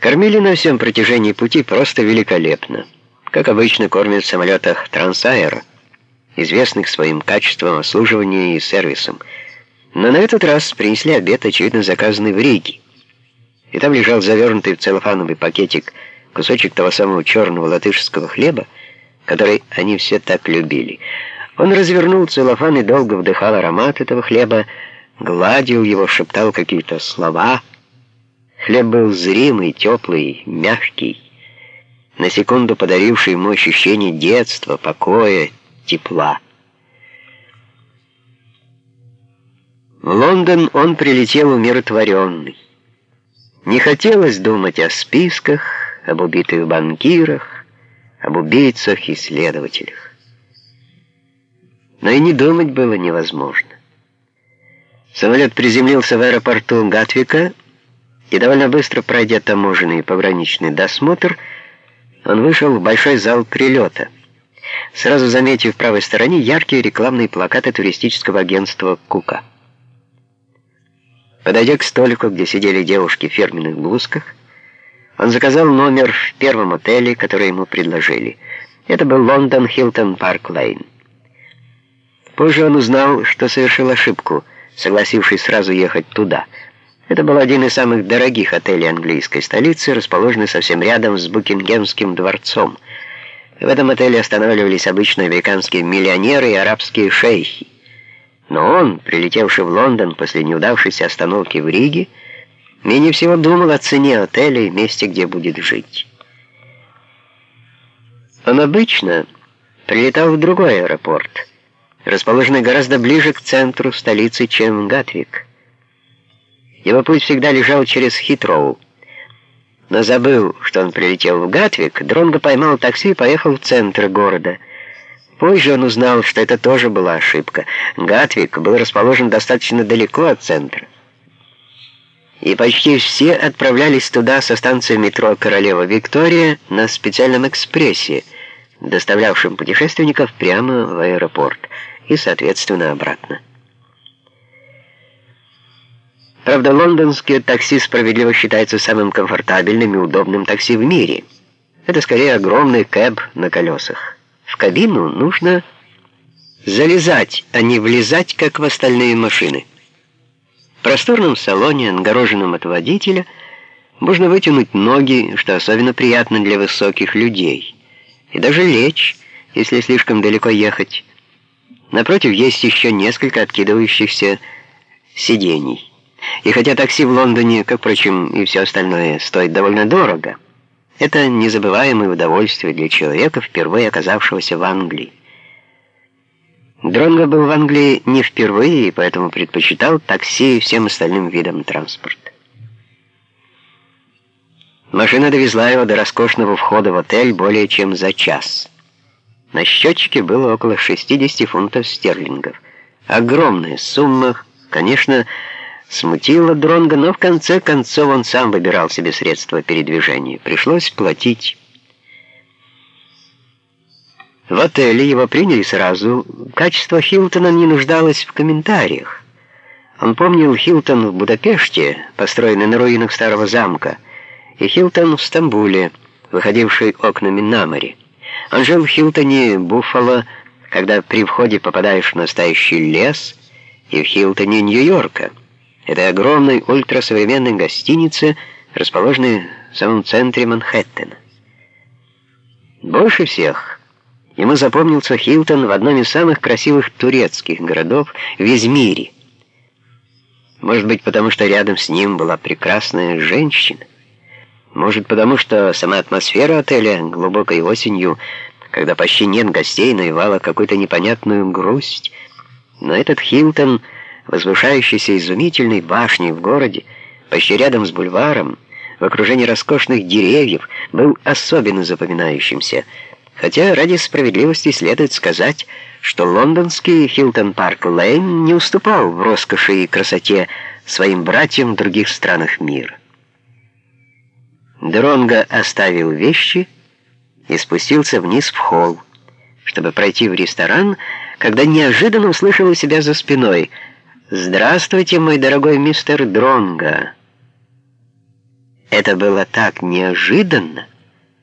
Кормили на всем протяжении пути просто великолепно, как обычно кормят в самолетах Трансаэро, известных своим качеством обслуживания и сервисом. Но на этот раз принесли обед, очевидно заказанный в Риге. И там лежал завернутый в целлофановый пакетик кусочек того самого черного латышского хлеба, который они все так любили. Он развернул целлофан и долго вдыхал аромат этого хлеба, гладил его, шептал какие-то слова. Хлеб был зримый, теплый, мягкий, на секунду подаривший ему ощущение детства, покоя, тепла. В Лондон он прилетел умиротворенный. Не хотелось думать о списках, об убитых банкирах, об убийцах и следователях. Но и не думать было невозможно. Самолет приземлился в аэропорту Гатвика, и довольно быстро пройдя таможенный и пограничный досмотр, он вышел в большой зал прилета, сразу заметив в правой стороне яркие рекламные плакаты туристического агентства «Кука». Подойдя к столику, где сидели девушки в фирменных блузках, он заказал номер в первом отеле, который ему предложили. Это был Лондон Хилтон Парк Лейн. Позже он узнал, что совершил ошибку – согласившись сразу ехать туда. Это был один из самых дорогих отелей английской столицы, расположенный совсем рядом с Букингемским дворцом. В этом отеле останавливались обычно американские миллионеры и арабские шейхи. Но он, прилетевший в Лондон после неудавшейся остановки в Риге, менее всего думал о цене отеля и месте, где будет жить. Он обычно прилетал в другой аэропорт, расположенный гораздо ближе к центру столицы, чем Гатвик. Его путь всегда лежал через Хитроу. Но забыл, что он прилетел в Гатвик, Дронго поймал такси и поехал в центр города. Позже он узнал, что это тоже была ошибка. Гатвик был расположен достаточно далеко от центра. И почти все отправлялись туда со станции метро «Королева Виктория» на специальном экспрессе, доставлявшем путешественников прямо в аэропорт и, соответственно, обратно. Правда, лондонские такси справедливо считаются самым комфортабельным и удобным такси в мире. Это скорее огромный кэб на колесах. В кабину нужно залезать, а не влезать, как в остальные машины. В просторном салоне, отгороженном от водителя, можно вытянуть ноги, что особенно приятно для высоких людей, и даже лечь, если слишком далеко ехать. Напротив, есть еще несколько откидывающихся сидений. И хотя такси в Лондоне, как, впрочем, и все остальное, стоит довольно дорого, это незабываемое удовольствие для человека, впервые оказавшегося в Англии. Дронго был в Англии не впервые, и поэтому предпочитал такси и всем остальным видам транспорта. Машина довезла его до роскошного входа в отель более чем за час. На счетчике было около 60 фунтов стерлингов. Огромная сумма, конечно, смутила Дронга, но в конце концов он сам выбирал себе средства передвижения. Пришлось платить. В отеле его приняли сразу. Качество Хилтона не нуждалось в комментариях. Он помнил Хилтон в Будапеште, построенный на руинах старого замка, и Хилтон в Стамбуле, выходивший окнами на море. Он жил в Хилтоне, Буффало, когда при входе попадаешь в настоящий лес, и в Хилтоне, Нью-Йорка. Это огромной ультрасовременной гостинице, расположенной в самом центре Манхэттена. Больше всех ему запомнился Хилтон в одном из самых красивых турецких городов в Измире. Может быть, потому что рядом с ним была прекрасная женщина. Может, потому что сама атмосфера отеля глубокой осенью, когда почти нет гостей, навевала какую-то непонятную грусть. Но этот Хилтон, возвышающийся изумительной башней в городе, почти рядом с бульваром, в окружении роскошных деревьев, был особенно запоминающимся. Хотя ради справедливости следует сказать, что лондонский Хилтон Парк Лейн не уступал в роскоши и красоте своим братьям в других странах мира. Дронго оставил вещи и спустился вниз в холл, чтобы пройти в ресторан, когда неожиданно услышал у себя за спиной «Здравствуйте, мой дорогой мистер Дронго!» Это было так неожиданно,